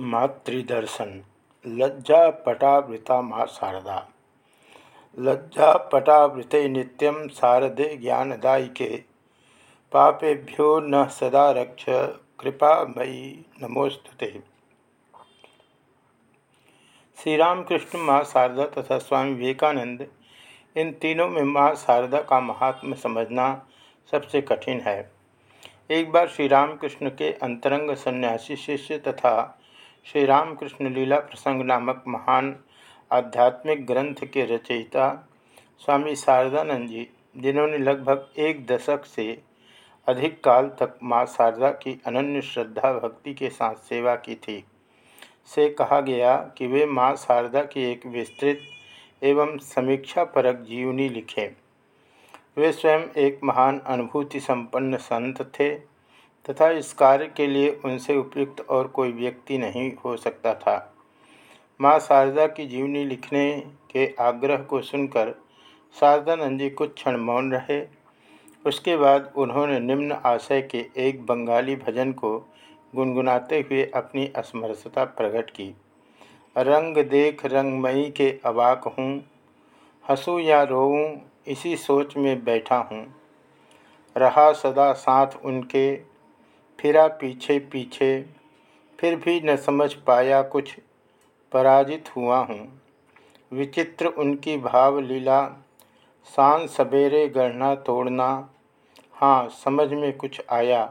मातृदर्शन। लज्जा पटावृता माँ शारदा लज्जा पटावृते नित्यम शारदे ज्ञानदायिके। पापेभ्यो न सदा रक्ष कृपा मयि नमोस्तुते श्री रामकृष्ण माँ शारदा तथा स्वामी विवेकानंद, इन तीनों में माँ शारदा का महात्म समझना सबसे कठिन है। एक बार श्री रामकृष्ण के अंतरंग सन्यासी शिष्य तथा श्री रामकृष्ण लीला प्रसंग नामक महान आध्यात्मिक ग्रंथ के रचयिता स्वामी शारदानंद जी, जिन्होंने लगभग एक दशक से अधिक काल तक माँ शारदा की अनन्य श्रद्धा, भक्ति के साथ सेवा की थी। से कहा गया कि वे माँ शारदा की एक विस्तृत एवं समीक्षा परक जीवनी लिखें। वे स्वयं एक महान अनुभूति संपन्न संत थे। तथा इस कार्य के लिए उनसे उपयुक्त और कोई व्यक्ति नहीं हो सकता था। माँ शारदा की जीवनी लिखने के आग्रह को सुनकर शारदानंद जी कुछ क्षण मौन रहे। उसके बाद उन्होंने निम्न आशय के एक बंगाली भजन को गुनगुनाते हुए अपनी असमर्थता प्रकट की। रंग देख रंगमयी के अवाक हूँ, हंसूँ या रोऊँ, इसी सोच में बैठा हूँ। रहा सदा साथ उनके फिरा पीछे पीछे, फिर भी न समझ पाया कुछ, पराजित हुआ हूँ। विचित्र उनकी भावलीला शान सवेरे गढ़ना तोड़ना हाँ समझ में कुछ आया,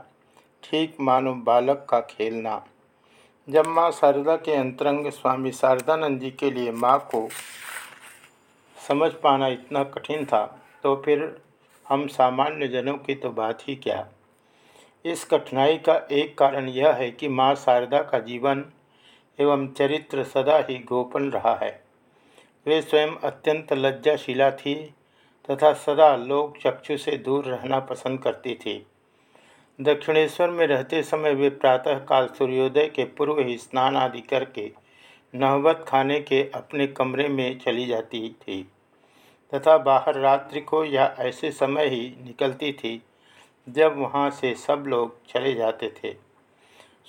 ठीक मानो बालक का खेलना। जब माँ शारदा के अंतरंग स्वामी शारदानंद जी के लिए माँ को समझ पाना इतना कठिन था तो फिर हम सामान्य जनों की तो बात ही क्या। इस कठिनाई का एक कारण यह है कि माँ शारदा का जीवन एवं चरित्र सदा ही गोपन रहा है। वे स्वयं अत्यंत लज्जाशिला थी तथा सदा लोक चक्षु से दूर रहना पसंद करती थी। दक्षिणेश्वर में रहते समय वे प्रातःकाल सूर्योदय के पूर्व ही स्नान आदि करके नहवत खाने के अपने कमरे में चली जाती थी तथा बाहर रात्रि को या ऐसे समय ही निकलती थी जब वहाँ से सब लोग चले जाते थे।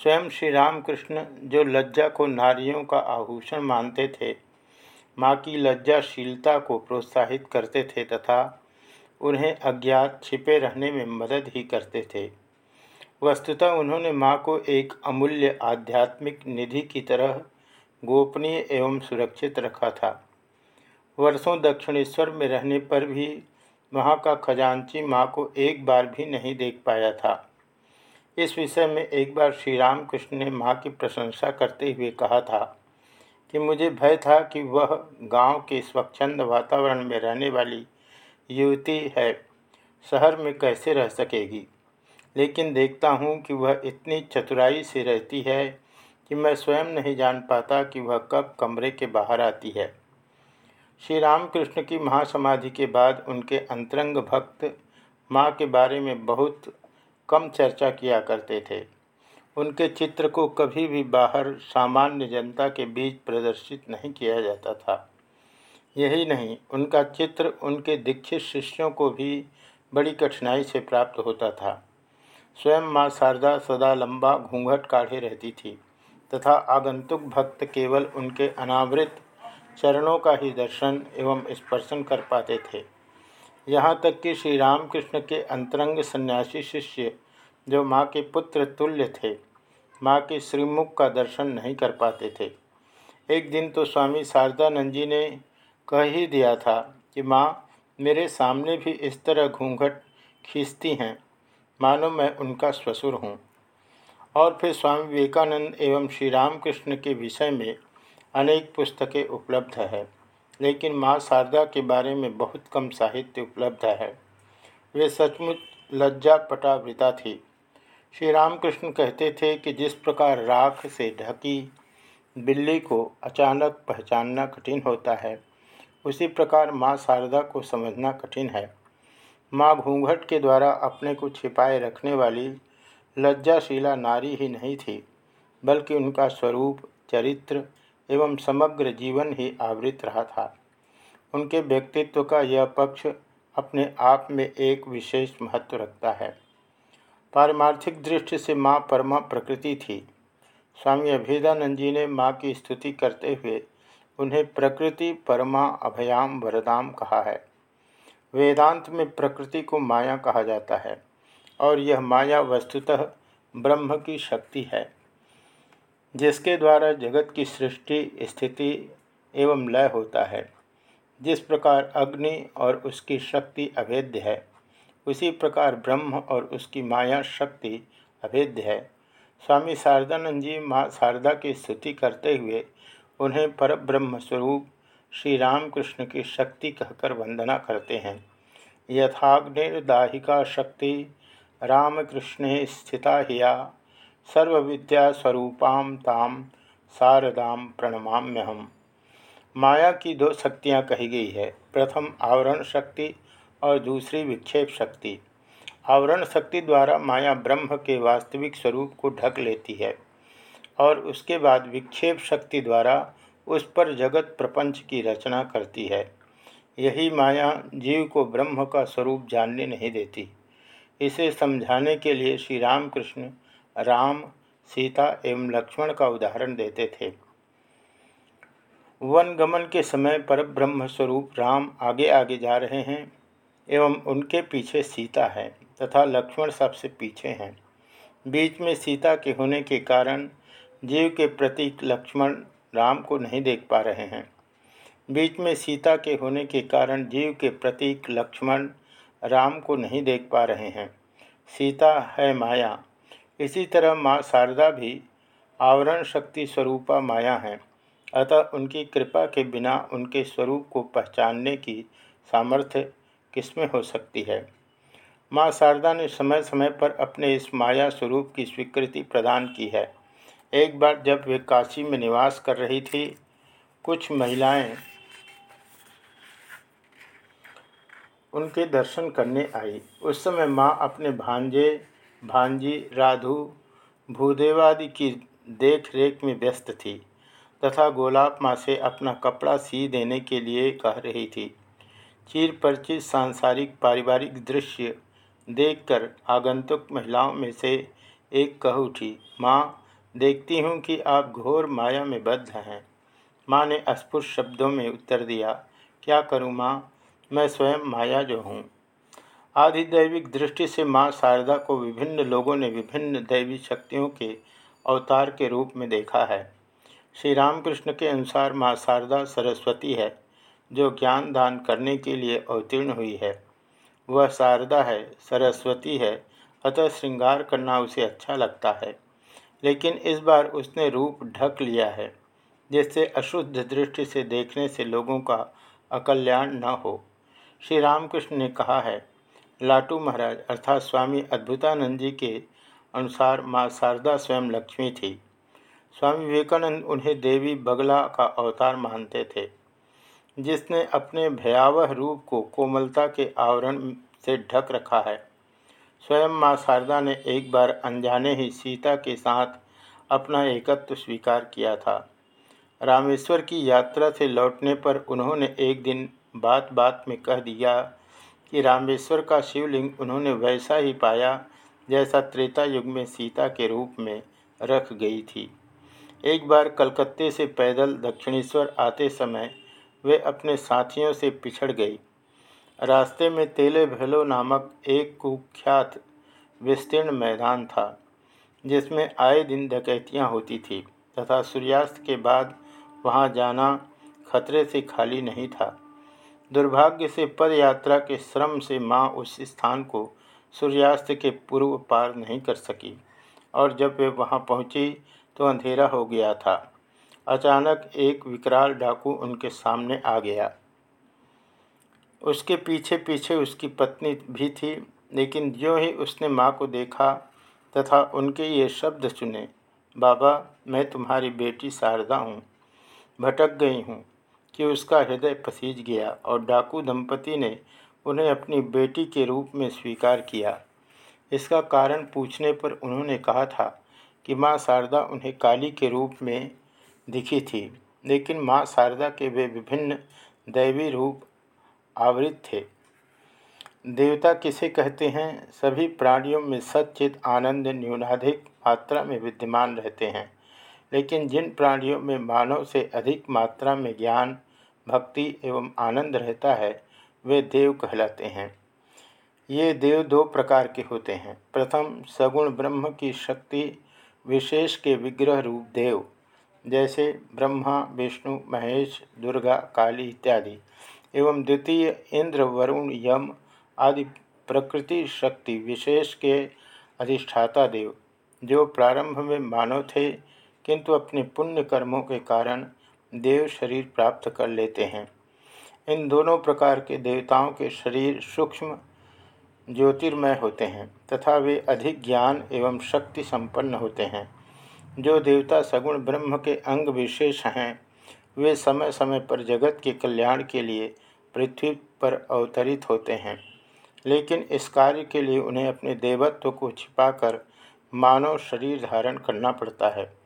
स्वयं श्री रामकृष्ण जो लज्जा को नारियों का आभूषण मानते थे, माँ की लज्जाशीलता को प्रोत्साहित करते थे तथा उन्हें अज्ञात छिपे रहने में मदद ही करते थे। वस्तुतः उन्होंने माँ को एक अमूल्य आध्यात्मिक निधि की तरह गोपनीय एवं सुरक्षित रखा था। वर्षों दक्षिणेश्वर में रहने पर भी वहाँ का खजांची माँ को एक बार भी नहीं देख पाया था। इस विषय में एक बार श्री रामकृष्ण ने माँ की प्रशंसा करते हुए कहा था कि मुझे भय था कि वह गाँव के स्वच्छंद वातावरण में रहने वाली युवती है, शहर में कैसे रह सकेगी? लेकिन देखता हूँ कि वह इतनी चतुराई से रहती है कि मैं स्वयं नहीं जान पाता कि वह कब कमरे के बाहर आती है। श्री रामकृष्ण की महासमाधि के बाद उनके अंतरंग भक्त माँ के बारे में बहुत कम चर्चा किया करते थे। उनके चित्र को कभी भी बाहर सामान्य जनता के बीच प्रदर्शित नहीं किया जाता था। यही नहीं, उनका चित्र उनके दीक्षित शिष्यों को भी बड़ी कठिनाई से प्राप्त होता था। स्वयं माँ शारदा सदा लंबा घूंघट काढ़े रहती थी तथा आगंतुक भक्त केवल उनके अनावृत चरणों का ही दर्शन एवं स्पर्शन कर पाते थे। यहाँ तक कि श्री रामकृष्ण के अंतरंग सन्यासी शिष्य जो माँ के पुत्र तुल्य थे, माँ के श्रीमुख का दर्शन नहीं कर पाते थे। एक दिन तो स्वामी शारदानंद जी ने कह ही दिया था कि, माँ, मेरे सामने भी इस तरह घूंघट खींचती हैं, मानो मैं उनका ससुर हूँ। और फिर स्वामी विवेकानंद एवं श्री रामकृष्ण के विषय में अनेक पुस्तकें उपलब्ध है, लेकिन माँ शारदा के बारे में बहुत कम साहित्य उपलब्ध है। वे सचमुच लज्जा पटावृता थी। श्री रामकृष्ण कहते थे कि जिस प्रकार राख से ढकी बिल्ली को अचानक पहचानना कठिन होता है, उसी प्रकार माँ शारदा को समझना कठिन है। माँ घूंघट के द्वारा अपने को छिपाए रखने वाली लज्जाशीला नारी ही नहीं थी, बल्कि उनका स्वरूप, चरित्र एवं समग्र जीवन ही आवृत रहा था। उनके व्यक्तित्व का यह पक्ष अपने आप में एक विशेष महत्व रखता है। पारमार्थिक दृष्टि से माँ परमा प्रकृति थी। स्वामी अभेदानंद जी ने माँ की स्तुति करते हुए उन्हें प्रकृति परमा अभयाम वरदाम कहा है। वेदांत में प्रकृति को माया कहा जाता है और यह माया वस्तुतः ब्रह्म की शक्ति है। जिसके द्वारा जगत की सृष्टि, स्थिति एवं लय होता है। जिस प्रकार अग्नि और उसकी शक्ति अभेद्य है, उसी प्रकार ब्रह्म और उसकी माया शक्ति अभेद्य है। स्वामी शारदानंद जी माँ शारदा की स्तुति करते हुए उन्हें पर ब्रह्म स्वरूप श्री रामकृष्ण की शक्ति कहकर वंदना करते हैं। यथाग्निर्दाहिका शक्ति, रामकृष्ण स्थिता हिया। सर्वविद्यास्वरूपां ताम शारदाम प्रणमाम्य हम माया की दो शक्तियाँ कही गई है, प्रथम आवरण शक्ति और दूसरी विक्षेप शक्ति। आवरण शक्ति द्वारा माया ब्रह्म के वास्तविक स्वरूप को ढक लेती है और उसके बाद विक्षेप शक्ति द्वारा उस पर जगत प्रपंच की रचना करती है। यही माया जीव को ब्रह्म का स्वरूप जानने नहीं देती। इसे समझाने के लिए श्री रामकृष्ण राम, सीता एवं लक्ष्मण का उदाहरण देते थे। वन गमन के समय पर ब्रह्म स्वरूप राम आगे आगे जा रहे हैं एवं उनके पीछे सीता है तथा लक्ष्मण सबसे पीछे हैं। बीच में सीता के होने के कारण जीव के प्रतीक लक्ष्मण राम को नहीं देख पा रहे हैं। बीच में सीता के होने के कारण जीव के प्रतीक लक्ष्मण राम को नहीं देख पा रहे हैं। सीता है माया इसी तरह माँ शारदा भी आवरण शक्ति स्वरूपा माया है। अतः उनकी कृपा के बिना उनके स्वरूप को पहचानने की सामर्थ्य किसमें हो सकती है? माँ शारदा ने समय समय पर अपने इस माया स्वरूप की स्वीकृति प्रदान की है। एक बार जब वे काशी में निवास कर रही थी, कुछ महिलाएँ उनके दर्शन करने आई। उस समय माँ अपने भांजे भांजी, राधु, भूदेवादि की देख रेख में व्यस्त थी तथा गोलाब माँ से अपना कपड़ा सी देने के लिए कह रही थी। चीर परिचित सांसारिक पारिवारिक दृश्य देखकर आगंतुक महिलाओं में से एक कह उठी, माँ, देखती हूँ कि आप घोर माया में बद्ध हैं। माँ ने अस्फुट शब्दों में उत्तर दिया, क्या करूँ माँ? मैं स्वयं माया जो हूँ। आधिदैविक दृष्टि से माँ शारदा को विभिन्न लोगों ने विभिन्न दैवी शक्तियों के अवतार के रूप में देखा है। श्री रामकृष्ण के अनुसार माँ शारदा सरस्वती है, जो ज्ञान दान करने के लिए अवतीर्ण हुई है। वह शारदा है, सरस्वती है, अतः श्रृंगार करना उसे अच्छा लगता है। लेकिन इस बार उसने रूप ढक लिया है, जिससे अशुद्ध दृष्टि से देखने से लोगों का अकल्याण न हो। श्री रामकृष्ण ने कहा है लाटू महाराज अर्थात स्वामी अद्भुतानंद जी के अनुसार माँ शारदा स्वयं लक्ष्मी थी। स्वामी विवेकानंद उन्हें देवी बगला का अवतार मानते थे, जिसने अपने भयावह रूप को कोमलता के आवरण से ढक रखा है। स्वयं माँ शारदा ने एक बार अनजाने ही सीता के साथ अपना एकत्व स्वीकार किया था। रामेश्वर की यात्रा से लौटने पर उन्होंने एक दिन बात बात में कह दिया कि रामेश्वर का शिवलिंग उन्होंने वैसा ही पाया जैसा त्रेता युग में सीता के रूप में रख गई थी। एक बार कलकत्ते से पैदल दक्षिणेश्वर आते समय वे अपने साथियों से पिछड़ गई रास्ते में तेले भैलो नामक एक कुख्यात विस्तीर्ण मैदान था, जिसमें आए दिन डकैतियाँ होती थी तथा सूर्यास्त के बाद वहाँ जाना खतरे से खाली नहीं था। दुर्भाग्य से पद यात्रा के श्रम से माँ उस स्थान को सूर्यास्त के पूर्व पार नहीं कर सकी और जब वे वहाँ पहुँची तो अंधेरा हो गया था। अचानक एक विकराल डाकू उनके सामने आ गया। उसके पीछे पीछे उसकी पत्नी भी थी, लेकिन जो ही उसने माँ को देखा तथा उनके ये शब्द सुने, बाबा, मैं तुम्हारी बेटी शारदा हूँ, भटक गई हूँ। कि उसका हृदय पसीज गया और डाकू दंपति ने उन्हें अपनी बेटी के रूप में स्वीकार किया। इसका कारण पूछने पर उन्होंने कहा था कि माँ शारदा उन्हें काली के रूप में दिखी थी, लेकिन माँ शारदा के वे विभिन्न दैवी रूप आवृत थे। देवता किसे कहते हैं? सभी प्राणियों में सचित आनंद, न्यूनाधिक मात्रा में विद्यमान रहते हैं, लेकिन जिन प्राणियों में मानव से अधिक मात्रा में ज्ञान भक्ति एवं आनंद रहता है, वे देव कहलाते हैं। ये देव दो प्रकार के होते हैं। प्रथम, सगुण ब्रह्म की शक्ति विशेष के विग्रह रूप देव, जैसे ब्रह्मा, विष्णु, महेश, दुर्गा, काली इत्यादि, एवं द्वितीय, इंद्र, वरुण, यम आदि प्रकृति शक्ति विशेष के अधिष्ठाता देव, जो प्रारंभ में मानव थे, किंतु अपने पुण्य कर्मों के कारण देव शरीर प्राप्त कर लेते हैं। इन दोनों प्रकार के देवताओं के शरीर सूक्ष्म ज्योतिर्मय होते हैं तथा वे अधिक ज्ञान एवं शक्ति संपन्न होते हैं। जो देवता सगुण ब्रह्म के अंग विशेष हैं, वे समय समय पर जगत के कल्याण के लिए पृथ्वी पर अवतरित होते हैं। लेकिन इस कार्य के लिए उन्हें अपने देवत्व को छिपाकर मानव शरीर धारण करना पड़ता है।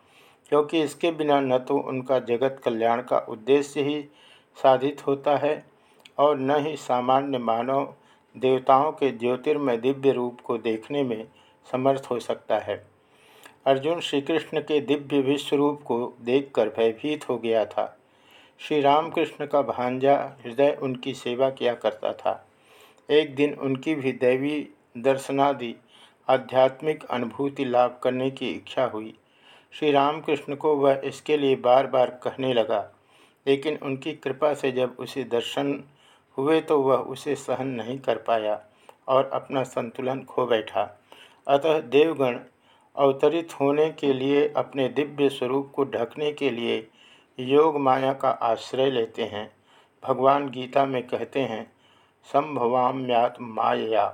क्योंकि इसके बिना न तो उनका जगत कल्याण का उद्देश्य ही साधित होता है और न ही सामान्य मानव देवताओं के ज्योतिर्मय दिव्य रूप को देखने में समर्थ हो सकता है। अर्जुन श्री कृष्ण के दिव्य विश्व रूप को देखकर भयभीत हो गया था। श्री रामकृष्ण का भांजा हृदय उनकी सेवा किया करता था। एक दिन उनकी भी दैवी दर्शनादि आध्यात्मिक अनुभूति लाभ करने की इच्छा हुई। श्री रामकृष्ण को वह इसके लिए बार बार कहने लगा, लेकिन उनकी कृपा से जब उसे दर्शन हुए तो वह उसे सहन नहीं कर पाया और अपना संतुलन खो बैठा। अतः देवगण अवतरित होने के लिए अपने दिव्य स्वरूप को ढकने के लिए योग माया का आश्रय लेते हैं। भगवान गीता में कहते हैं, संभवाम्यात माया